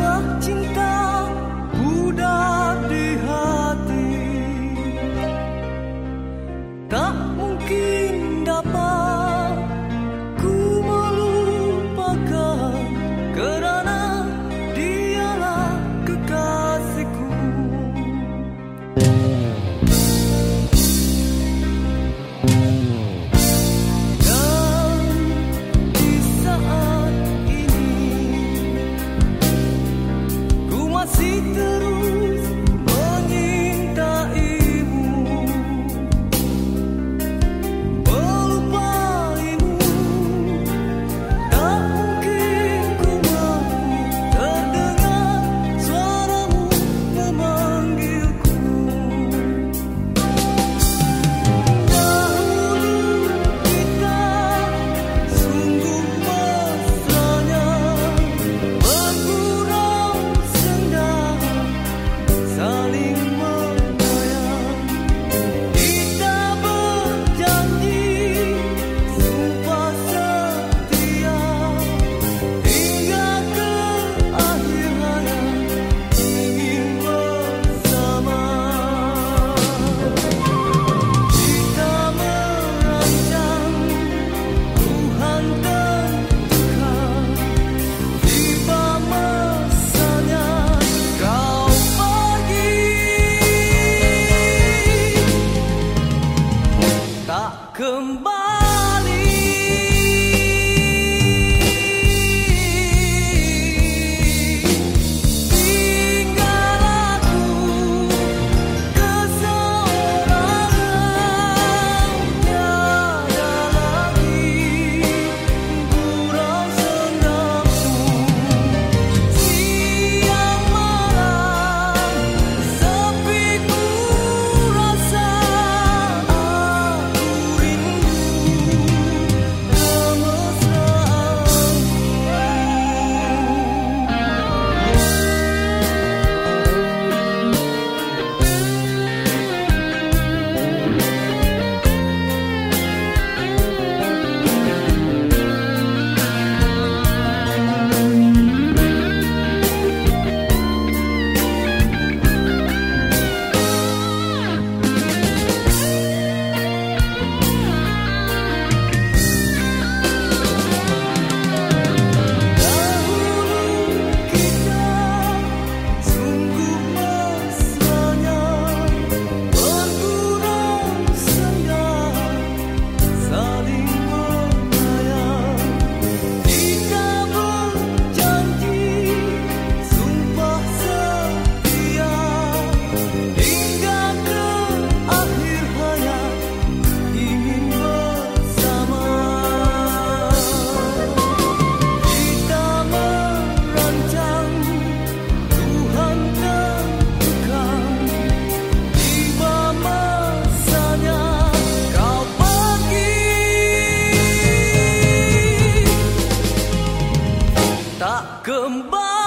我听 terus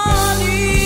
body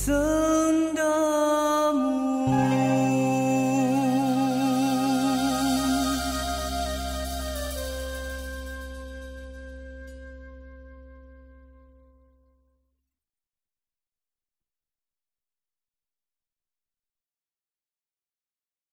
So